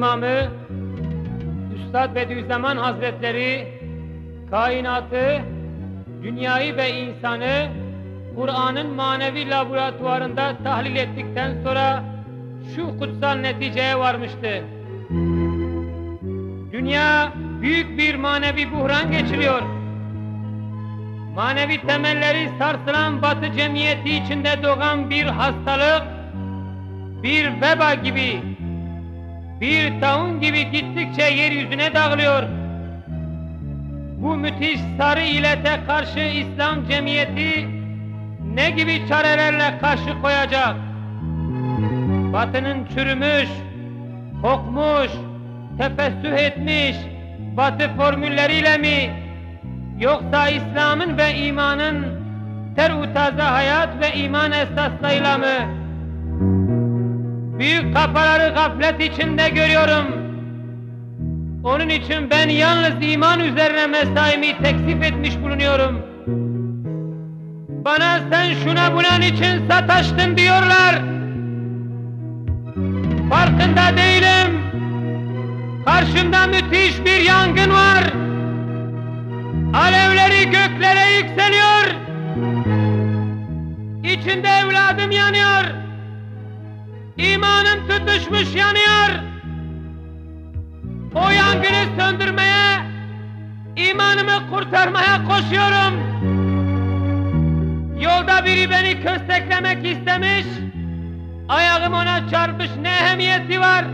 İmamı Üstad Bediüzzaman Hazretleri kainatı, dünyayı ve insanı Kur'an'ın manevi laboratuvarında tahlil ettikten sonra şu kutsal neticeye varmıştı. Dünya büyük bir manevi buhran geçiriyor. Manevi temelleri sarsılan batı cemiyeti içinde doğan bir hastalık, bir veba gibi, bir taun gibi gittikçe yeryüzüne dağılıyor. Bu müthiş sarı ilete karşı İslam cemiyeti ne gibi çarelerle karşı koyacak? Batının çürümüş, kokmuş, tefessüh etmiş batı formülleriyle mi yoksa İslam'ın ve imanın ter taze hayat ve iman esaslarıyla mı? Büyük kafaları gaflet içinde görüyorum. Onun için ben yalnız iman üzerine mesaimi teksif etmiş bulunuyorum. Bana sen şuna bulan için sataştın diyorlar. Farkında değilim. Karşımda müthiş bir yangın var. Alevleri göklere yükseliyor. İçinde evladım yanıyor. İmanım tutuşmuş yanıyor. O yangını söndürmeye, imanımı kurtarmaya koşuyorum. Yolda biri beni kösteklemek istemiş. Ayağım ona çarpmış ne ehemmiyeti var?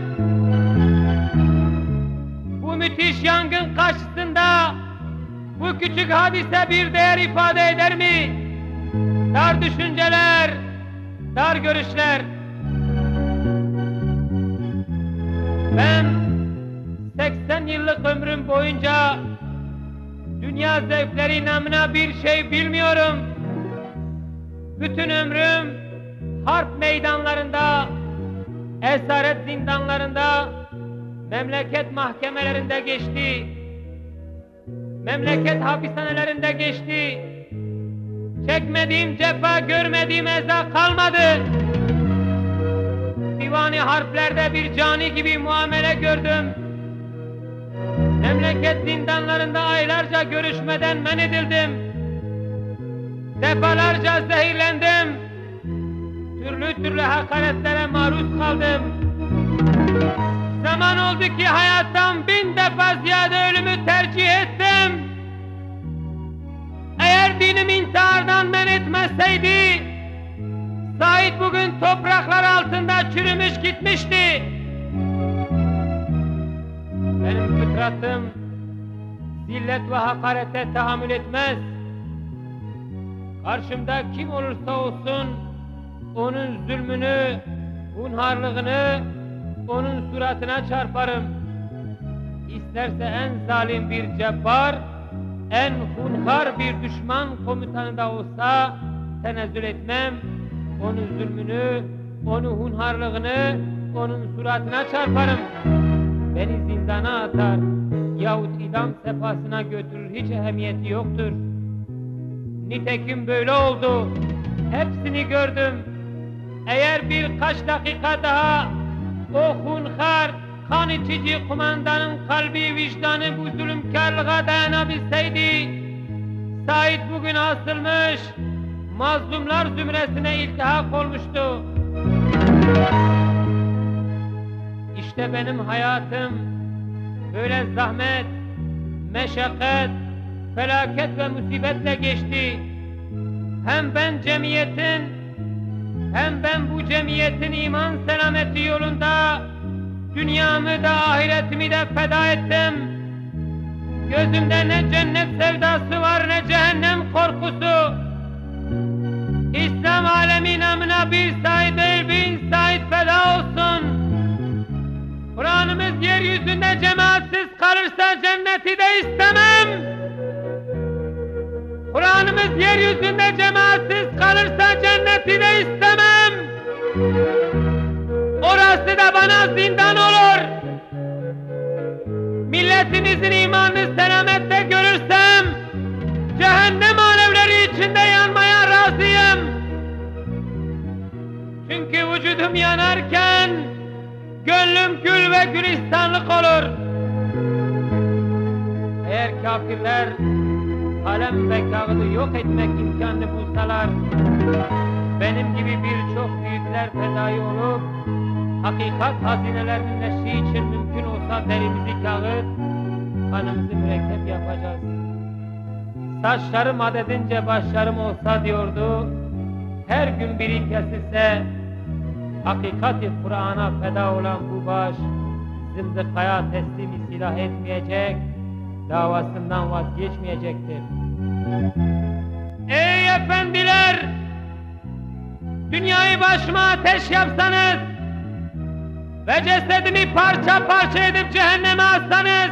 Bu müthiş yangın karşısında bu küçük hadise bir değer ifade eder mi? Dar düşünceler, dar görüşler. Ben 80 yıllık ömrüm boyunca dünya zevkleri namına bir şey bilmiyorum. Bütün ömrüm harp meydanlarında, esaret zindanlarında, memleket mahkemelerinde geçti. Memleket hapishanelerinde geçti. Çekmediğim cefa, görmediğim eza kalmadı. Divani harplerde bir cani gibi muamele gördüm. Memleket zindanlarında aylarca görüşmeden men edildim. Defalarca zehirlendim. Türlü türlü hakaretlere maruz kaldım. Zaman oldu ki hayattan bin defa ziyade ölümü tercih ettim. Eğer dinim intihardan men etmeseydi, Said bugün topraklar altında çürümüş gitmişti. Benim fıtratım zillet ve hakarete tahammül etmez. Karşımda kim olursa olsun onun zulmünü, hunharlığını onun suratına çarparım. İsterse en zalim bir cebbar, en hunhar bir düşman komutanı da olsa tenezzül etmem. Onun zulmünü, onun hunharlığını onun suratına çarparım. Beni zindana atar yahut idam sefasına götürür hiç ehemmiyeti yoktur. Nitekim böyle oldu. Hepsini gördüm. Eğer birkaç dakika daha o hunhar, kan içici kumandanın kalbi vicdanı bu zulümkarlığa dayanabilseydi, Said bugün asılmış, mazlumlar zümresine iltihak olmuştu. İşte benim hayatım böyle zahmet, meşakkat, felaket ve musibetle geçti. Hem ben cemiyetin hem ben bu cemiyetin iman selameti yolunda dünyamı da ahiretimi de feda ettim. Gözümde ne cennet sevdası var ne cehennem korkusu. İstemem. Kur'an'ımız yeryüzünde cemaatsiz kalırsa cenneti de istemem. Orası da bana zindan olur. Milletimizin imanını selamette görürsem, cehennem alevleri içinde yanmaya razıyım. Çünkü vücudum yanarken, Gönlüm gül ve gülistanlık olur. Kafirler kalem ve kağıdı yok etmek imkanını bulsalar, benim gibi birçok büyükler fedai olup, hakikat hazinelerinin neşri için mümkün olsa derimizi kağıt, kanımızı mürekkep yapacağız. Saçlarım adedince başlarım olsa diyordu, her gün biri kesilse, hakikati Kur'an'a feda olan bu baş, zındıkaya teslimi silah etmeyecek, davasından vazgeçmeyecektir. Ey efendiler! Dünyayı başıma ateş yapsanız ve cesedimi parça parça edip cehenneme atsanız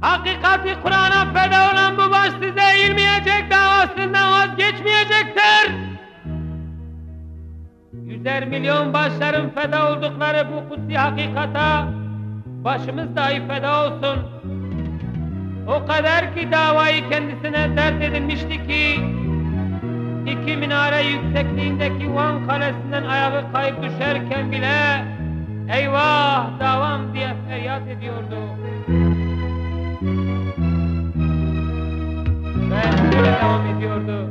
hakikati Kur'an'a feda olan bu baş size eğilmeyecek, davasından vazgeçmeyecektir. Yüzer milyon başların feda oldukları bu kutsi hakikata başımız dahi feda olsun. O kadar ki davayı kendisine dert edilmişti ki iki minare yüksekliğindeki Van Kalesi'nden ayağı kayıp düşerken bile eyvah davam diye feryat ediyordu. Ve devam ediyordu.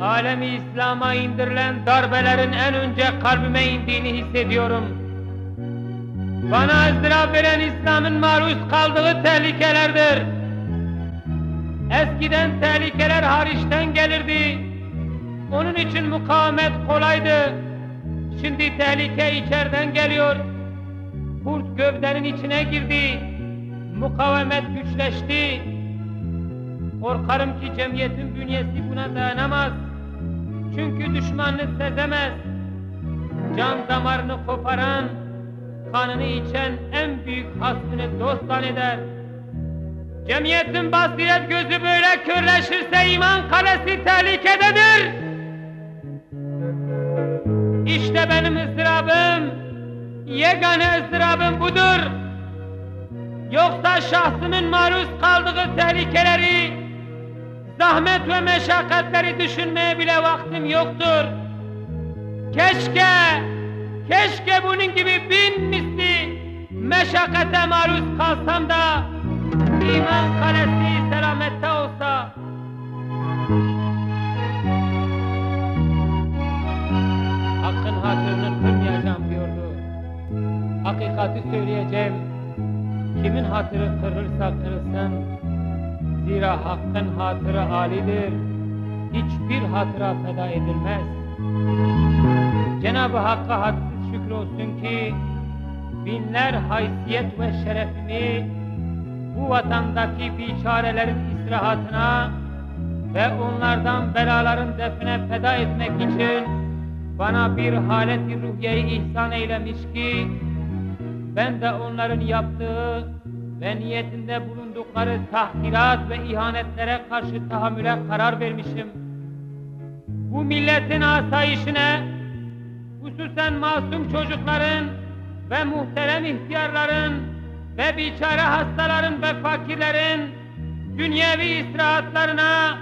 Alemi İslam'a indirilen darbelerin en önce kalbime indiğini hissediyorum. Bana ızdırap veren İslam'ın maruz kaldığı tehlikelerdir. Eskiden tehlikeler hariçten gelirdi. Onun için mukavemet kolaydı. Şimdi tehlike içeriden geliyor. Kurt gövdenin içine girdi. Mukavemet güçleşti. Korkarım ki cemiyetin bünyesi buna dayanamaz. Çünkü düşmanını sezemez. Can damarını koparan, kanını içen en büyük hasmını dost zanneder. Cemiyetin basiret gözü böyle körleşirse iman kalesi tehlikededir. İşte benim ızdırabım, yegane ızdırabım budur. Yoksa şahsımın maruz kaldığı tehlikeleri, zahmet ve meşakkatleri düşünmeye bile vaktim yoktur. Keşke, keşke bunun gibi bin misli meşakkate maruz kalsam da iman kalesi selamette olsa. Hakkın hatırını kırmayacağım diyordu. Hakikati söyleyeceğim. Kimin hatırı kırılsa kırılsın. Zira hakkın hatırı alidir. Hiçbir hatıra feda edilmez. Cenab-ı Hakk'a hadsiz şükür olsun ki binler haysiyet ve şerefimi bu vatandaki biçarelerin istirahatına ve onlardan belaların define feda etmek için bana bir haleti ruhiyeyi ihsan eylemiş ki ben de onların yaptığı ve niyetinde bulundukları tahkirat ve ihanetlere karşı tahammüle karar vermişim. Bu milletin asayişine, hususen masum çocukların ve muhterem ihtiyarların ve biçare hastaların ve fakirlerin dünyevi istirahatlarına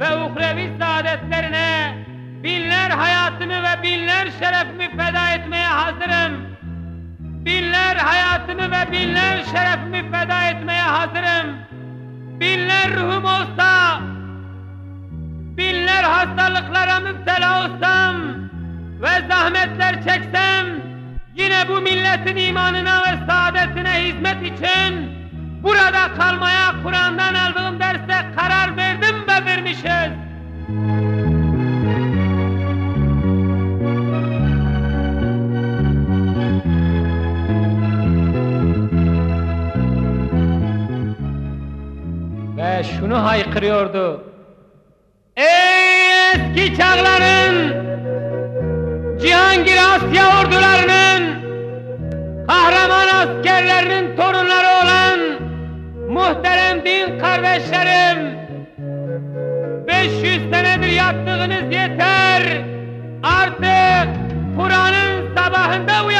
ve uhrevi saadetlerine binler hayatımı ve binler şerefimi feda etmeye hazırım. Binler hayatımı ve binler şerefimi feda etmeye hazırım. Binler ruhum olsa, binler hastalıklara müptela olsam ve zahmetler çeksem, yine bu milletin imanına ve saadetine hizmet için burada kalmaya Kur'an'dan aldığım derste karar verdim ve vermişiz. Ve şunu haykırıyordu. Ey eski çağların Cihangir Asya ordularının kahraman askerlerinin torunları olan muhterem din kardeşlerim 500 senedir yaptığınız yeter. Artık Kur'an'ın sabahında uyanın